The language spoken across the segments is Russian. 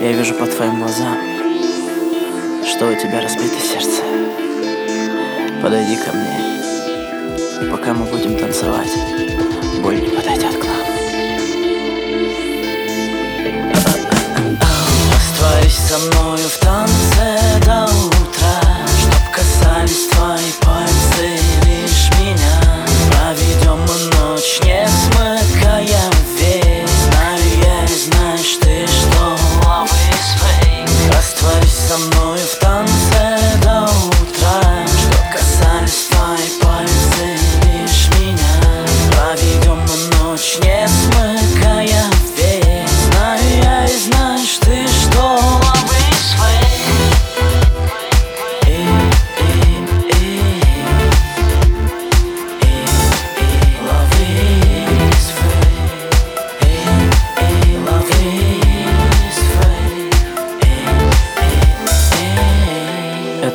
Я вижу по твоим глазам, что у тебя разбито сердце. Подойди ко мне, пока мы будем танцевать, боль не подойдет к нам. Растворись со мною в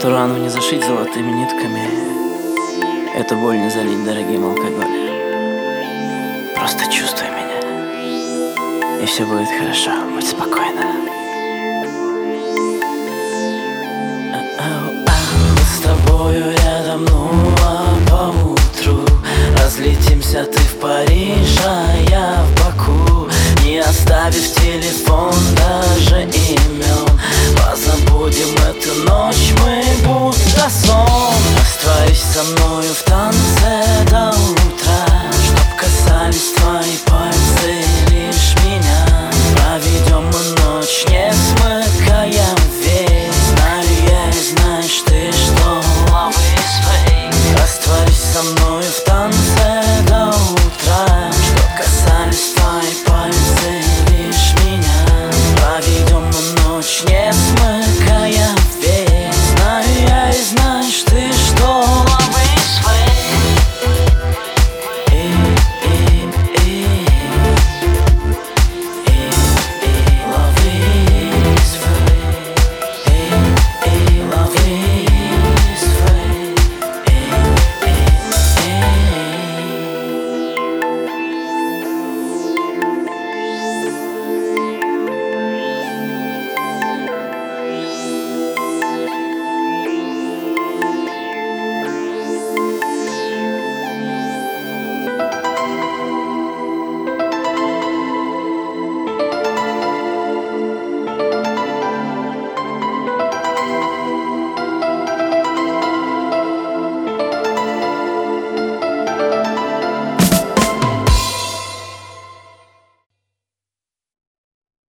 Эту рану не зашить золотыми нитками. Эту боль не залить дорогим алкоголем. Просто чувствуй меня И все будет хорошо, будь спокойна. С тобою рядом, ну а по утру Разлетимся ты в Париж, а со танце